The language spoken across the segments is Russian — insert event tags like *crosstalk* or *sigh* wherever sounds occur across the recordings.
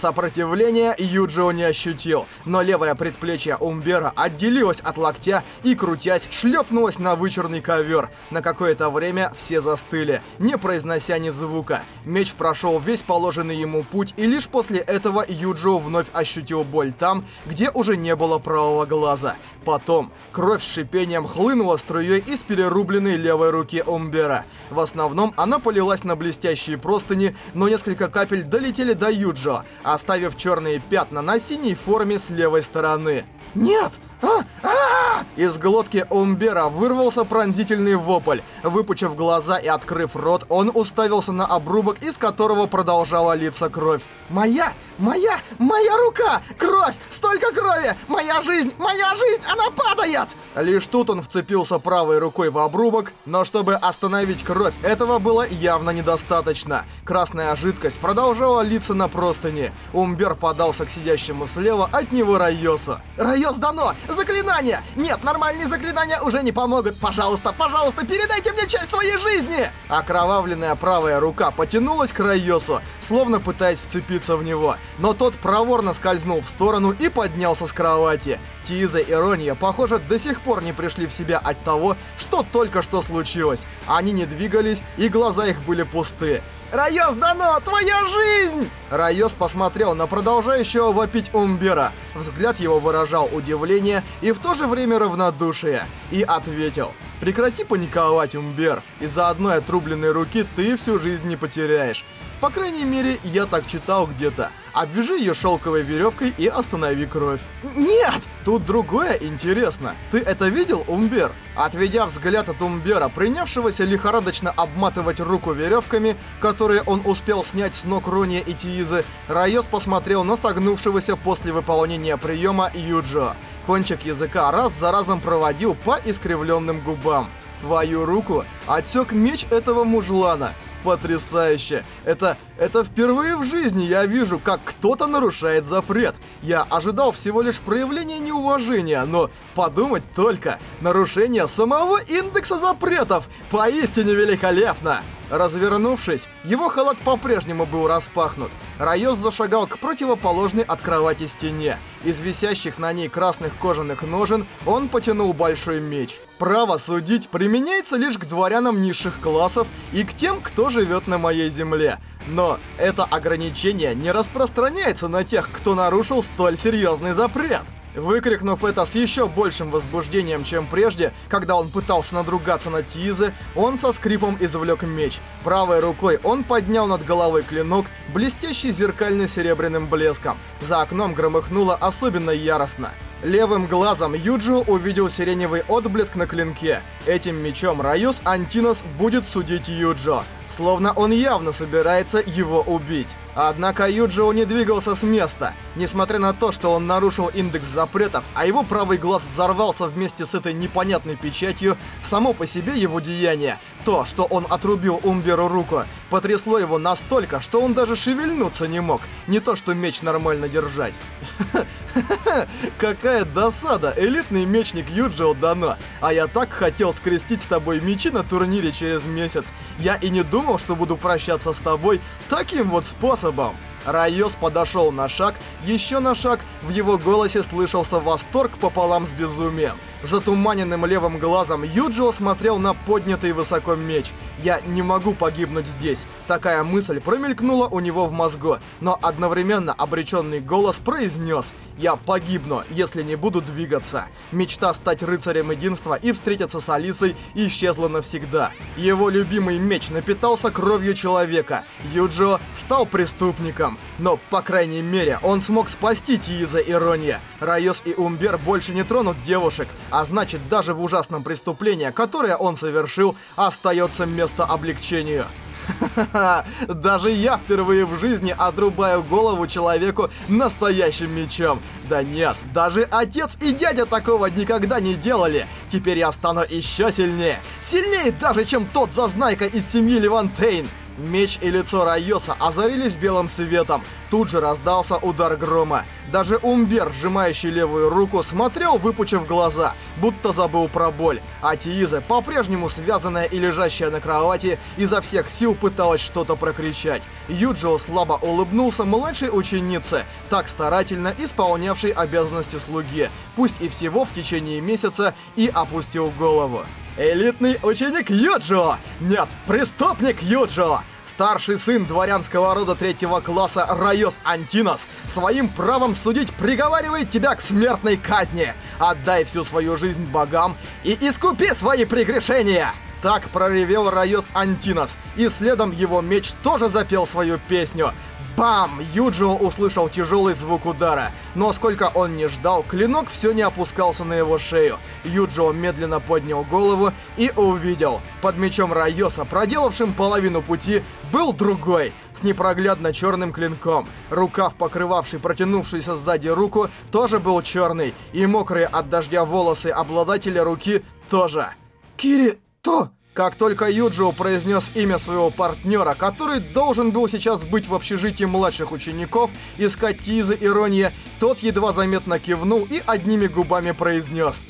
Сопротивления Юджио не ощутил, но левое предплечье Умбера отделилось от локтя и, крутясь, шлепнулось на вычурный ковер. На какое-то время все застыли, не произнося ни звука. Меч прошел весь положенный ему путь, и лишь после этого Юджио вновь ощутил боль там, где уже не было правого глаза. Потом кровь с шипением хлынула струей из перерубленной левой руки Умбера. В основном она полилась на блестящие простыни, но несколько капель долетели до Юджио, оставив черные пятна на синей форме с левой стороны. «Нет! А! А! Из глотки Умбера вырвался пронзительный вопль. Выпучив глаза и открыв рот, он уставился на обрубок, из которого продолжала литься кровь. «Моя! Моя! Моя рука! Кровь! Столько крови! Моя жизнь! Моя жизнь! Она падает!» Лишь тут он вцепился правой рукой в обрубок, но чтобы остановить кровь, этого было явно недостаточно. Красная жидкость продолжала литься на простыни. Умбер подался к сидящему слева от него Райоса. «Райос дано! Заклинания! Нет, нормальные заклинания уже не помогут! Пожалуйста, пожалуйста, передайте мне часть своей жизни!» Окровавленная правая рука потянулась к Райосу, словно пытаясь вцепиться в него. Но тот проворно скользнул в сторону и поднялся с кровати. Тиза и Ронья, похоже, до сих пор не пришли в себя от того, что только что случилось. Они не двигались, и глаза их были пусты. «Райос дано! Твоя жизнь!» Райос посмотрел на продолжающего вопить Умбера. Взгляд его выражал удивление и в то же время равнодушие. И ответил. «Прекрати паниковать, Умбер. Из-за одной отрубленной руки ты всю жизнь не потеряешь. По крайней мере, я так читал где-то. Обвяжи ее шелковой веревкой и останови кровь. Нет! Тут другое интересно. Ты это видел, Умбер? Отведя взгляд от Умбера, принявшегося лихорадочно обматывать руку веревками, которые он успел снять с ног Рония и Тиизы, Райос посмотрел на согнувшегося после выполнения приема Юджо. Кончик языка раз за разом проводил по искривленным губам. Твою руку отсек меч этого мужлана. Потрясающе! Это... это впервые в жизни я вижу, как кто-то нарушает запрет. Я ожидал всего лишь проявления неуважения, но подумать только, нарушение самого индекса запретов поистине великолепно! Развернувшись, его халат по-прежнему был распахнут. Райос зашагал к противоположной от кровати стене. Из висящих на ней красных кожаных ножен он потянул большой меч. Право судить применяется лишь к дворянам низших классов и к тем, кто живет на моей земле. Но это ограничение не распространяется на тех, кто нарушил столь серьезный запрет. Выкрикнув это с еще большим возбуждением, чем прежде, когда он пытался надругаться на Тизе, он со скрипом извлек меч. Правой рукой он поднял над головой клинок, блестящий зеркально-серебряным блеском. За окном громыхнуло особенно яростно. Левым глазом Юджио увидел сиреневый отблеск на клинке. Этим мечом Раюс Антинос будет судить Юджио словно он явно собирается его убить. Однако Юджио не двигался с места. Несмотря на то, что он нарушил индекс запретов, а его правый глаз взорвался вместе с этой непонятной печатью, само по себе его деяние, то, что он отрубил Умберу руку, потрясло его настолько, что он даже шевельнуться не мог, не то что меч нормально держать. *laughs* *laughs* Какая досада, элитный мечник Юджио дано. А я так хотел скрестить с тобой мечи на турнире через месяц. Я и не думал, что буду прощаться с тобой таким вот способом. Райос подошел на шаг, еще на шаг, в его голосе слышался восторг пополам с безумием. Затуманенным левым глазом Юджио смотрел на поднятый высоко меч. «Я не могу погибнуть здесь». Такая мысль промелькнула у него в мозгу, но одновременно обреченный голос произнес «Я погибну, если не буду двигаться». Мечта стать рыцарем единства и встретиться с Алисой исчезла навсегда. Его любимый меч напитался кровью человека. Юджио стал преступником. Но, по крайней мере, он смог спасти Тииза и Ронья. Райос и Умбер больше не тронут девушек, а значит, даже в ужасном преступлении, которое он совершил, остается место облегчению. Даже я впервые в жизни отрубаю голову человеку настоящим мечом. Да нет, даже отец и дядя такого никогда не делали. Теперь я стану еще сильнее. Сильнее даже, чем тот зазнайка из семьи Левантейн. Меч и лицо Райоса озарились белым светом. Тут же раздался удар грома. Даже Умбер, сжимающий левую руку, смотрел, выпучив глаза, будто забыл про боль. А Тииза, по-прежнему связанная и лежащая на кровати, изо всех сил пыталась что-то прокричать. Юджио слабо улыбнулся младшей ученице, так старательно исполнявшей обязанности слуги, пусть и всего в течение месяца, и опустил голову. Элитный ученик Юджио! Нет, преступник Юджио! Старший сын дворянского рода третьего класса Райос Антинос своим правом судить приговаривает тебя к смертной казни. Отдай всю свою жизнь богам и искупи свои прегрешения. Так проревел Райос Антинос, и следом его меч тоже запел свою песню. Бам! Юджио услышал тяжелый звук удара, но сколько он не ждал, клинок все не опускался на его шею. Юджио медленно поднял голову и увидел. Под мечом Райоса, проделавшим половину пути, был другой, с непроглядно черным клинком. Рукав, покрывавший протянувшуюся сзади руку, тоже был черный, и мокрые от дождя волосы обладателя руки тоже. Кири, то... Как только Юджио произнес имя своего партнера, который должен был сейчас быть в общежитии младших учеников, искать Тизы Ирония, тот едва заметно кивнул и одними губами произнес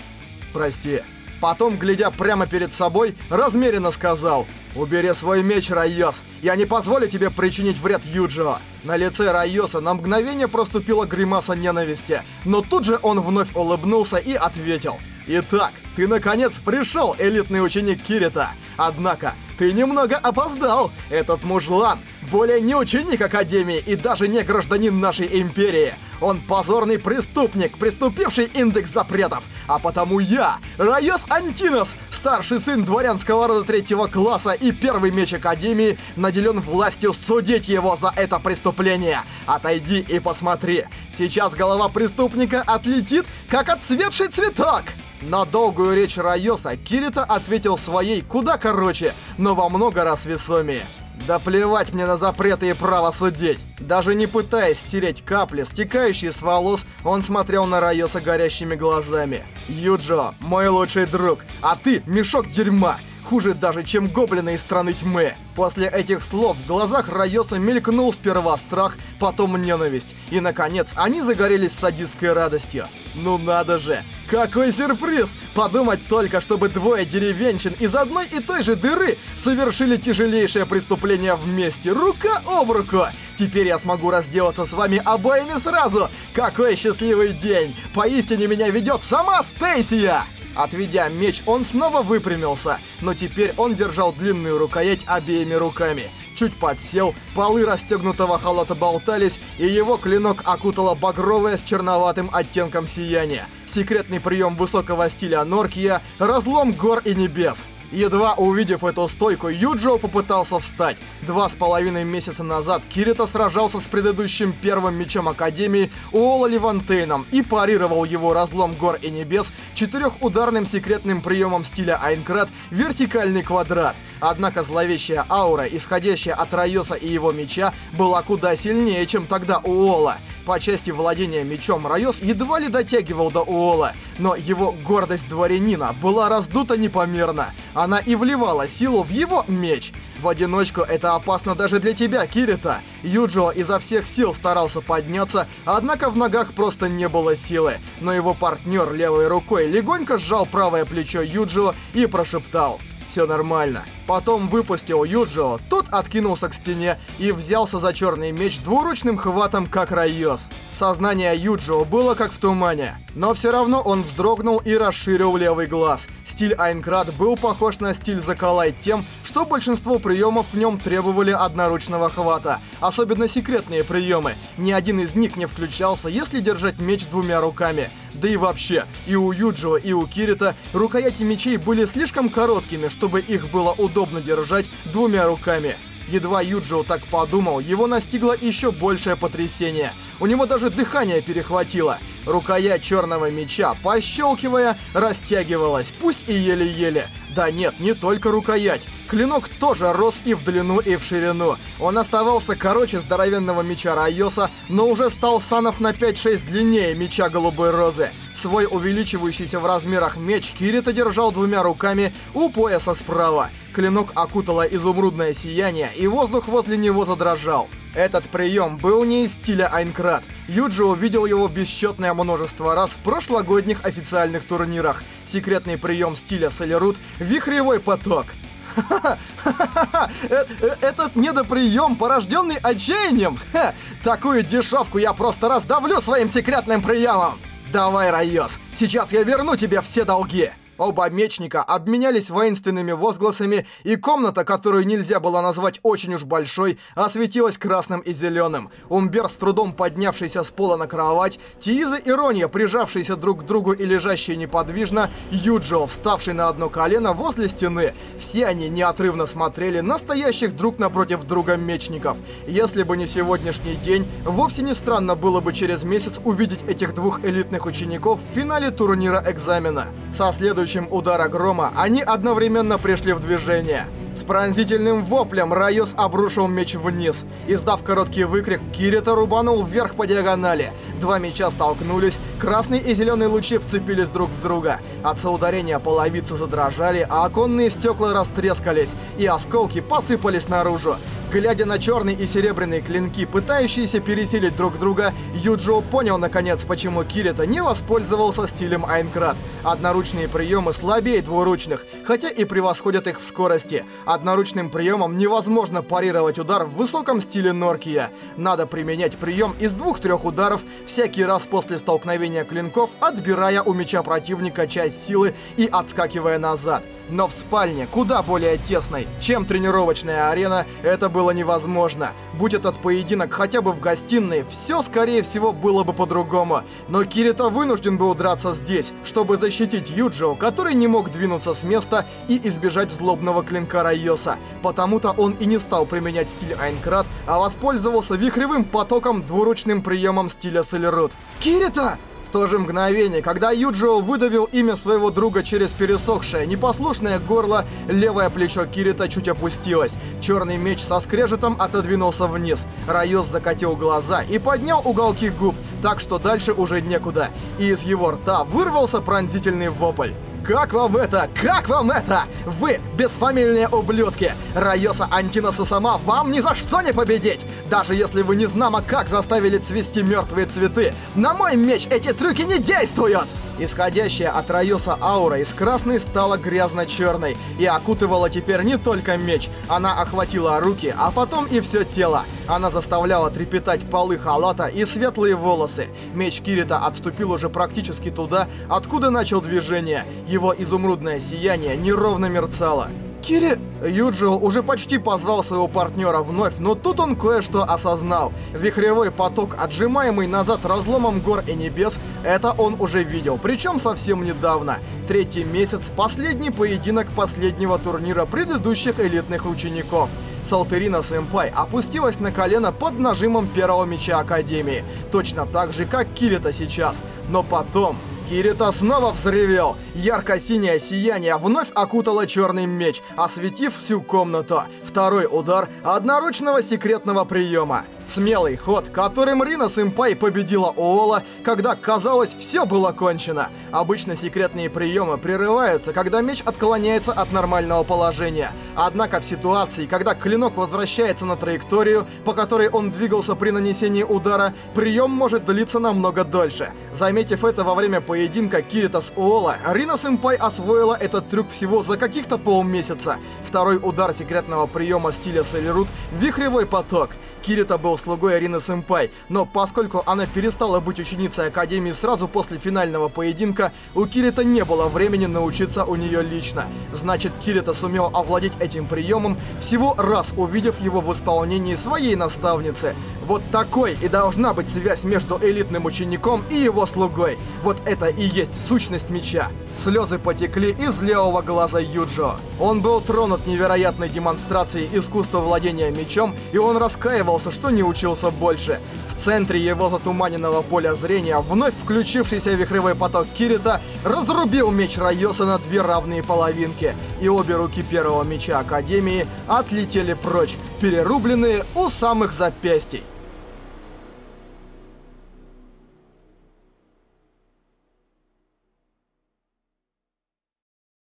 «Прости». Потом, глядя прямо перед собой, размеренно сказал «Убери свой меч, Райос! Я не позволю тебе причинить вред Юджио!» На лице Райоса на мгновение проступила гримаса ненависти, но тут же он вновь улыбнулся и ответил «Итак, ты наконец пришел, элитный ученик Кирита! Однако, ты немного опоздал! Этот мужлан более не ученик Академии и даже не гражданин нашей Империи! Он позорный преступник, приступивший индекс запретов. А потому я, Райос Антинос, старший сын дворянского рода третьего класса и первый меч Академии, наделен властью судить его за это преступление. Отойди и посмотри. Сейчас голова преступника отлетит, как отцветший цветок. На долгую речь Райоса Кирита ответил своей куда короче, но во много раз весомее. Да плевать мне на запреты и право судить. Даже не пытаясь стереть капли, стекающие с волос, он смотрел на Райоса горящими глазами. Юджо, мой лучший друг, а ты мешок дерьма. Хуже даже, чем гоблины из страны тьмы. После этих слов в глазах Райоса мелькнул сперва страх, потом ненависть. И, наконец, они загорелись садистской радостью. Ну надо же! Какой сюрприз! Подумать только, чтобы двое деревенщин из одной и той же дыры совершили тяжелейшее преступление вместе, рука об руку! Теперь я смогу разделаться с вами обоими сразу! Какой счастливый день! Поистине меня ведет сама Стейсия! Отведя меч, он снова выпрямился, но теперь он держал длинную рукоять обеими руками. Чуть подсел, полы расстегнутого халата болтались, и его клинок окутало багровое с черноватым оттенком сияния. Секретный прием высокого стиля Норкия, разлом гор и небес. Едва увидев эту стойку, Юджио попытался встать. Два с половиной месяца назад Кирита сражался с предыдущим первым мечом Академии Уола Левантейном и парировал его разлом гор и небес четырехударным секретным приемом стиля Айнкрат «Вертикальный квадрат». Однако зловещая аура, исходящая от Райоса и его меча, была куда сильнее, чем тогда у Уола. По части владения мечом Райос едва ли дотягивал до Уола, но его гордость дворянина была раздута непомерно. Она и вливала силу в его меч. В одиночку это опасно даже для тебя, Кирита. Юджио изо всех сил старался подняться, однако в ногах просто не было силы. Но его партнер левой рукой легонько сжал правое плечо Юджио и прошептал «Все нормально». Потом выпустил Юджио, тот откинулся к стене и взялся за черный меч двуручным хватом, как Райос. Сознание Юджио было как в тумане, но все равно он вздрогнул и расширил левый глаз. Стиль Айнкрат был похож на стиль Закалай тем, что большинство приемов в нем требовали одноручного хвата, особенно секретные приемы. Ни один из них не включался, если держать меч двумя руками. Да и вообще, и у Юджио, и у Кирита рукояти мечей были слишком короткими, чтобы их было удобно держать двумя руками. Едва Юджио так подумал, его настигло еще большее потрясение. У него даже дыхание перехватило. Рукоять черного меча, пощелкивая, растягивалась, пусть и еле-еле. Да нет, не только рукоять. Клинок тоже рос и в длину, и в ширину. Он оставался короче здоровенного меча Райоса, но уже стал санов на 5-6 длиннее меча Голубой Розы. Свой увеличивающийся в размерах меч Кирита держал двумя руками у пояса справа. Клинок окутало изумрудное сияние, и воздух возле него задрожал. Этот прием был не из стиля Айнкрат. Юджи увидел его бесчетное множество раз в прошлогодних официальных турнирах. Секретный прием стиля Солерут — вихревой поток. *laughs* Э, э, этот недоприем, порожденный отчаянием? Такую дешевку я просто раздавлю своим секретным приемом! Давай, Райос, сейчас я верну тебе все долги! Оба мечника обменялись воинственными возгласами, и комната, которую нельзя было назвать очень уж большой, осветилась красным и зеленым. Умбер, с трудом поднявшийся с пола на кровать, Тииза и Ронья, прижавшиеся друг к другу и лежащие неподвижно, Юджио, вставший на одно колено возле стены. Все они неотрывно смотрели настоящих друг напротив друга мечников. Если бы не сегодняшний день, вовсе не странно было бы через месяц увидеть этих двух элитных учеников в финале турнира экзамена. Со следующим случаем удара грома они одновременно пришли в движение. С пронзительным воплем Райос обрушил меч вниз. Издав короткий выкрик, Кирита рубанул вверх по диагонали. Два меча столкнулись, красный и зеленый лучи вцепились друг в друга. От соударения половицы задрожали, а оконные стекла растрескались, и осколки посыпались наружу. Глядя на черный и серебряные клинки, пытающиеся пересилить друг друга, Юджио понял наконец, почему Кирита не воспользовался стилем Айнкрат. Одноручные приемы слабее двуручных, хотя и превосходят их в скорости. Одноручным приемом невозможно парировать удар в высоком стиле Норкия. Надо применять прием из двух-трех ударов всякий раз после столкновения клинков, отбирая у меча противника часть силы и отскакивая назад. Но в спальне, куда более тесной, чем тренировочная арена, это было невозможно. Будь этот поединок хотя бы в гостиной, все, скорее всего, было бы по-другому. Но Кирита вынужден был драться здесь, чтобы защитить Юджио, который не мог двинуться с места и избежать злобного клинка Райоса. Потому-то он и не стал применять стиль Айнкрат, а воспользовался вихревым потоком двуручным приемом стиля Селерут. «Кирита!» В то же мгновение, когда Юджио выдавил имя своего друга через пересохшее, непослушное горло, левое плечо Кирита чуть опустилось. Черный меч со скрежетом отодвинулся вниз. Райос закатил глаза и поднял уголки губ, так что дальше уже некуда. И из его рта вырвался пронзительный вопль. Как вам это? Как вам это? Вы, бесфамильные ублюдки! Райоса Антиноса сама вам ни за что не победить! Даже если вы не знамо как заставили цвести мертвые цветы, на мой меч эти трюки не действуют! Исходящая от Райоса аура из красной стала грязно-черной и окутывала теперь не только меч. Она охватила руки, а потом и все тело. Она заставляла трепетать полы халата и светлые волосы. Меч Кирита отступил уже практически туда, откуда начал движение. Его изумрудное сияние неровно мерцало. Кири... Юджио уже почти позвал своего партнера вновь, но тут он кое-что осознал. Вихревой поток, отжимаемый назад разломом гор и небес, это он уже видел, причем совсем недавно. Третий месяц, последний поединок последнего турнира предыдущих элитных учеников. Салтерина Сэмпай опустилась на колено под нажимом первого меча Академии, точно так же, как Кирита сейчас. Но потом... Кирита снова взревел. Ярко-синее сияние вновь окутало черный меч, осветив всю комнату. Второй удар одноручного секретного приема. Смелый ход, которым Рина Сэмпай победила Оола, когда, казалось, все было кончено. Обычно секретные приемы прерываются, когда меч отклоняется от нормального положения. Однако в ситуации, когда клинок возвращается на траекторию, по которой он двигался при нанесении удара, прием может длиться намного дольше. Заметив это во время поединка Кирито с Уоло, Рина Сэмпай освоила этот трюк всего за каких-то полмесяца. Второй удар секретного приема стиля Селерут — вихревой поток. Кирито был слугой Арины Сэмпай, но поскольку она перестала быть ученицей Академии сразу после финального поединка, у Кирито не было времени научиться у нее лично. Значит, Кирито сумел овладеть этим приемом, всего раз увидев его в исполнении своей наставницы. Вот такой и должна быть связь между элитным учеником и его слугой. Вот это и есть сущность меча. Слезы потекли из левого глаза Юджо. Он был тронут невероятной демонстрацией искусства владения мечом, и он раскаивался, что не учился больше. В центре его затуманенного поля зрения вновь включившийся вихревой поток Кирита разрубил меч Райоса на две равные половинки, и обе руки первого меча Академии отлетели прочь, перерубленные у самых запястий.